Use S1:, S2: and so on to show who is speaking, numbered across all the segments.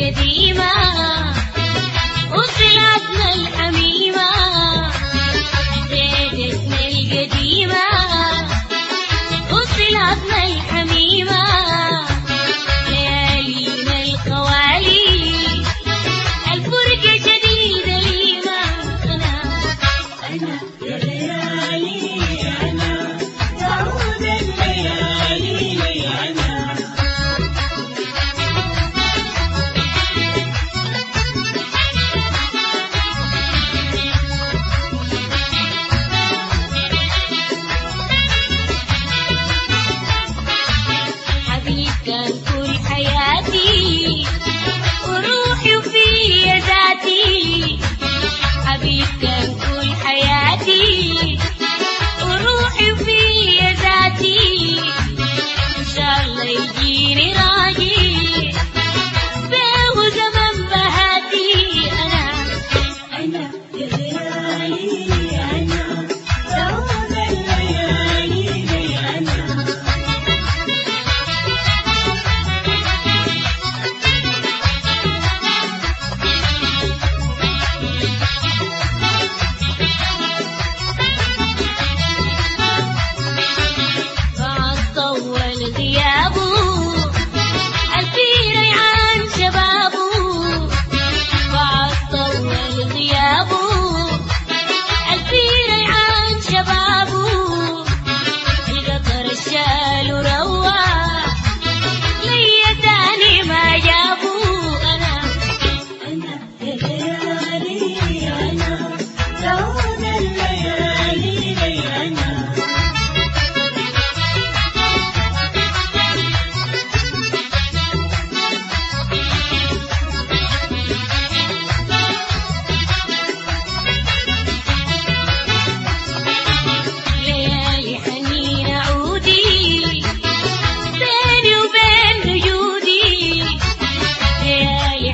S1: i'm a Kadima.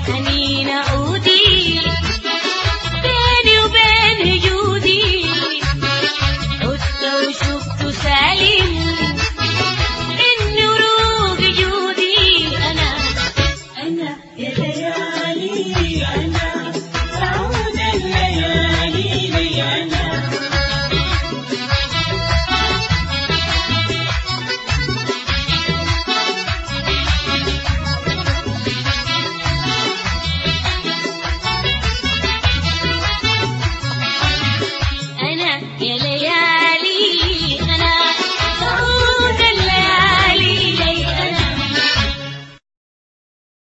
S1: حنين عودي بيني وبين جودي. عدت وشفت سالم. من روق جودي.